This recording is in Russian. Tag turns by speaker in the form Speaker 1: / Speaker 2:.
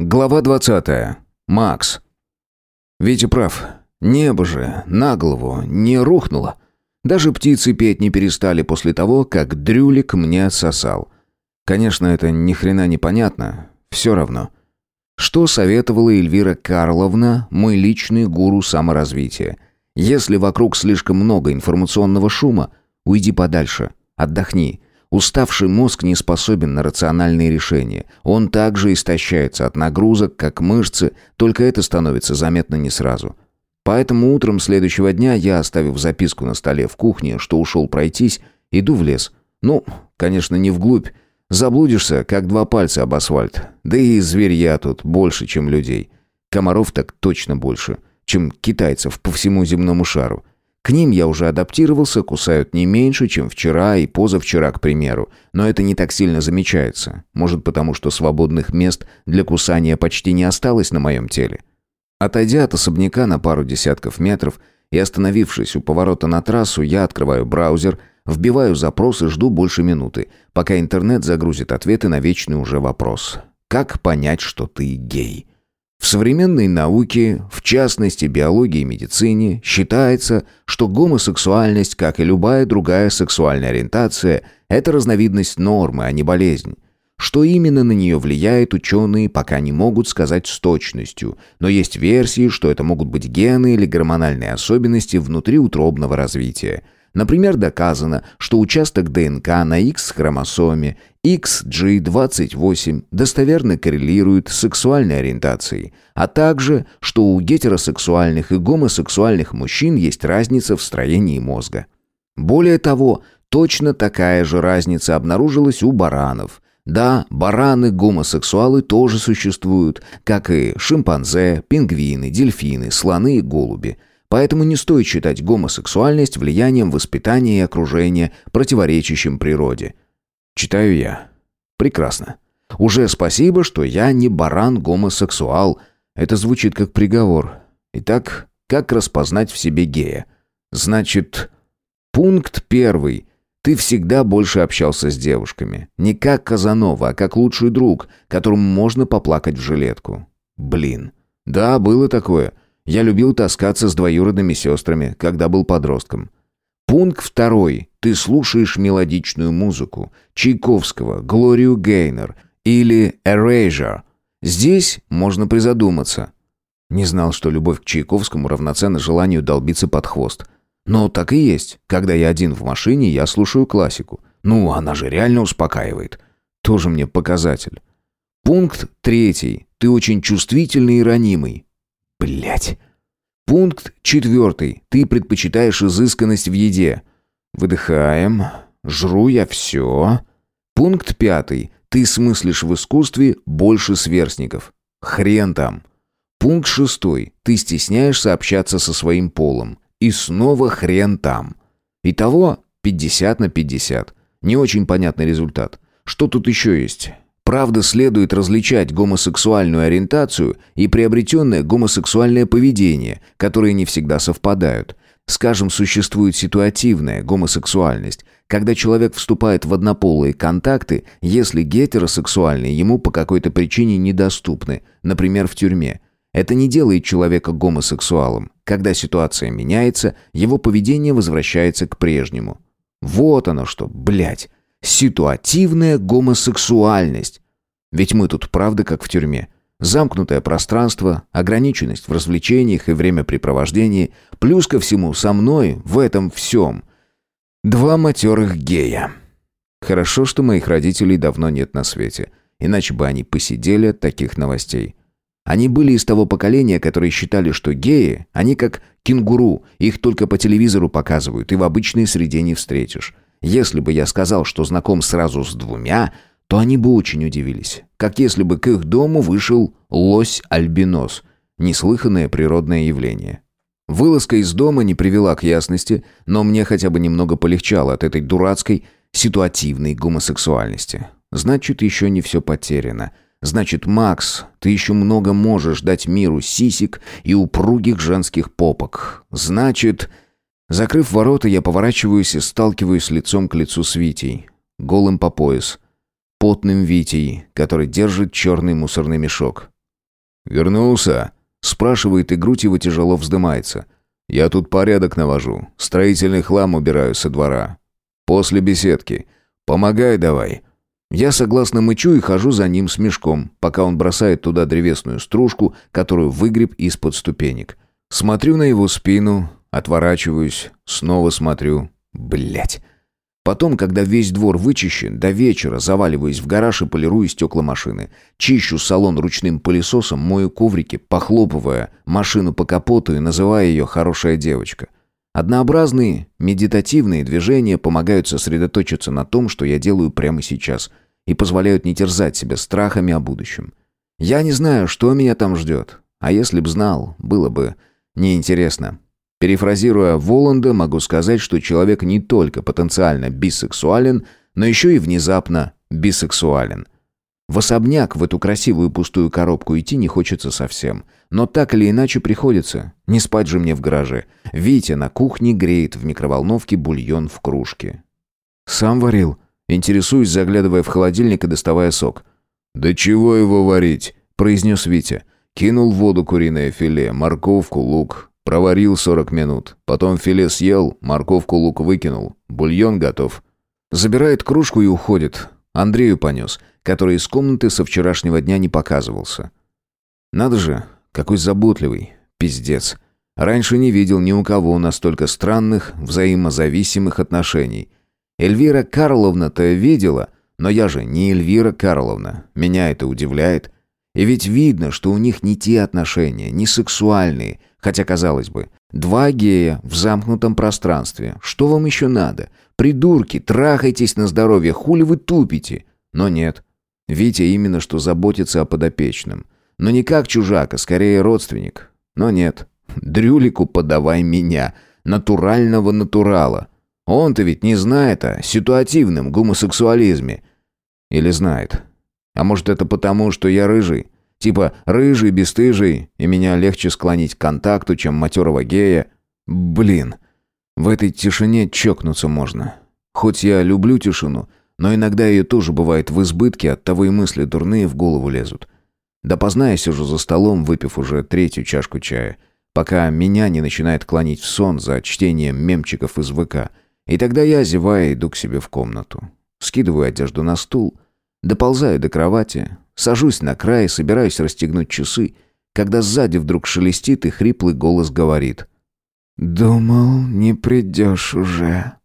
Speaker 1: Глава 20. Макс. Витя прав. Небо же на голову не рухнуло. Даже птицы петь не перестали после того, как дрюлик мне отсосал. Конечно, это ни хрена не понятно. Все равно. Что советовала Эльвира Карловна, мой личный гуру саморазвития? Если вокруг слишком много информационного шума, уйди подальше, отдохни, Уставший мозг не способен на рациональные решения. Он также истощается от нагрузок, как мышцы, только это становится заметно не сразу. Поэтому утром следующего дня я, оставив записку на столе в кухне, что ушел пройтись, иду в лес. Ну, конечно, не вглубь. Заблудишься, как два пальца об асфальт. Да и зверья тут больше, чем людей. Комаров так точно больше, чем китайцев по всему земному шару. К ним я уже адаптировался, кусают не меньше, чем вчера и позавчера, к примеру. Но это не так сильно замечается. Может, потому что свободных мест для кусания почти не осталось на моем теле. Отойдя от особняка на пару десятков метров и остановившись у поворота на трассу, я открываю браузер, вбиваю запрос и жду больше минуты, пока интернет загрузит ответы на вечный уже вопрос. Как понять, что ты гей? В современной науке, в частности биологии и медицине, считается, что гомосексуальность, как и любая другая сексуальная ориентация, это разновидность нормы, а не болезнь. Что именно на нее влияет, ученые пока не могут сказать с точностью, но есть версии, что это могут быть гены или гормональные особенности внутриутробного развития – Например, доказано, что участок ДНК на X-хромосоме XG28 достоверно коррелирует с сексуальной ориентацией, а также, что у гетеросексуальных и гомосексуальных мужчин есть разница в строении мозга. Более того, точно такая же разница обнаружилась у баранов. Да, бараны-гомосексуалы тоже существуют, как и шимпанзе, пингвины, дельфины, слоны и голуби – Поэтому не стоит считать гомосексуальность влиянием воспитания и окружения, противоречащим природе. Читаю я. Прекрасно. Уже спасибо, что я не баран-гомосексуал. Это звучит как приговор. Итак, как распознать в себе гея? Значит, пункт первый. Ты всегда больше общался с девушками. Не как Казанова, а как лучший друг, которому можно поплакать в жилетку. Блин. Да, было такое. Я любил таскаться с двоюродными сестрами, когда был подростком. Пункт второй. Ты слушаешь мелодичную музыку. Чайковского, Глорию Гейнер или Erasure. Здесь можно призадуматься. Не знал, что любовь к Чайковскому равноценна желанию долбиться под хвост. Но так и есть. Когда я один в машине, я слушаю классику. Ну, она же реально успокаивает. Тоже мне показатель. Пункт третий. Ты очень чувствительный и ранимый. Блять. Пункт четвертый. Ты предпочитаешь изысканность в еде. Выдыхаем. Жру я все. Пункт пятый. Ты смыслишь в искусстве больше сверстников. Хрен там. Пункт шестой. Ты стесняешься общаться со своим полом. И снова хрен там. Итого 50 на 50. Не очень понятный результат. Что тут еще есть? Правда, следует различать гомосексуальную ориентацию и приобретенное гомосексуальное поведение, которые не всегда совпадают. Скажем, существует ситуативная гомосексуальность, когда человек вступает в однополые контакты, если гетеросексуальные ему по какой-то причине недоступны, например, в тюрьме. Это не делает человека гомосексуалом. Когда ситуация меняется, его поведение возвращается к прежнему. Вот оно что, блядь. Ситуативная гомосексуальность. Ведь мы тут правда как в тюрьме. Замкнутое пространство, ограниченность в развлечениях и времяпрепровождении, плюс ко всему со мной в этом всем. Два матерых гея. Хорошо, что моих родителей давно нет на свете, иначе бы они посидели от таких новостей. Они были из того поколения, которые считали, что геи, они как кенгуру, их только по телевизору показывают и в обычной среде не встретишь. Если бы я сказал, что знаком сразу с двумя, то они бы очень удивились. Как если бы к их дому вышел лось-альбинос. Неслыханное природное явление. Вылазка из дома не привела к ясности, но мне хотя бы немного полегчало от этой дурацкой ситуативной гомосексуальности. Значит, еще не все потеряно. Значит, Макс, ты еще много можешь дать миру сисек и упругих женских попок. Значит... Закрыв ворота, я поворачиваюсь и сталкиваюсь лицом к лицу с Витей. Голым по пояс. Потным Витей, который держит черный мусорный мешок. «Вернулся?» – спрашивает, и грудь его тяжело вздымается. «Я тут порядок навожу, строительный хлам убираю со двора. После беседки. Помогай давай». Я согласно мычу и хожу за ним с мешком, пока он бросает туда древесную стружку, которую выгреб из-под ступенек. Смотрю на его спину, отворачиваюсь, снова смотрю. Блять. Потом, когда весь двор вычищен, до вечера заваливаюсь в гараж и полирую стекла машины. Чищу салон ручным пылесосом, мою коврики, похлопывая машину по капоту и называя ее «хорошая девочка». Однообразные, медитативные движения помогают сосредоточиться на том, что я делаю прямо сейчас, и позволяют не терзать себя страхами о будущем. Я не знаю, что меня там ждет, а если б знал, было бы неинтересно. Перефразируя Воланда, могу сказать, что человек не только потенциально бисексуален, но еще и внезапно бисексуален – в особняк в эту красивую пустую коробку идти не хочется совсем. Но так или иначе приходится. Не спать же мне в гараже. Витя на кухне греет в микроволновке бульон в кружке. «Сам варил?» Интересуюсь, заглядывая в холодильник и доставая сок. «Да чего его варить?» – произнес Витя. Кинул в воду куриное филе, морковку, лук. Проварил 40 минут. Потом филе съел, морковку, лук выкинул. Бульон готов. Забирает кружку и уходит. Андрею понес который из комнаты со вчерашнего дня не показывался. Надо же, какой заботливый, пиздец. Раньше не видел ни у кого настолько странных, взаимозависимых отношений. Эльвира Карловна-то видела, но я же не Эльвира Карловна. Меня это удивляет. И ведь видно, что у них не те отношения, не сексуальные, хотя, казалось бы, два гея в замкнутом пространстве. Что вам еще надо? Придурки, трахайтесь на здоровье, хули вы тупите? Но нет. Витя именно что заботится о подопечном. Но не как чужак, а скорее родственник. Но нет. Дрюлику подавай меня. Натурального натурала. Он-то ведь не знает о ситуативном гомосексуализме. Или знает. А может это потому, что я рыжий? Типа рыжий, бесстыжий, и меня легче склонить к контакту, чем матерого гея. Блин, в этой тишине чокнуться можно. Хоть я люблю тишину, но иногда ее тоже бывает в избытке, оттого и мысли дурные в голову лезут. Допоздна я сижу за столом, выпив уже третью чашку чая, пока меня не начинает клонить в сон за чтением мемчиков из ВК. И тогда я, зевая, иду к себе в комнату. Скидываю одежду на стул, доползаю до кровати, сажусь на край и собираюсь расстегнуть часы, когда сзади вдруг шелестит и хриплый голос говорит. «Думал, не придешь уже».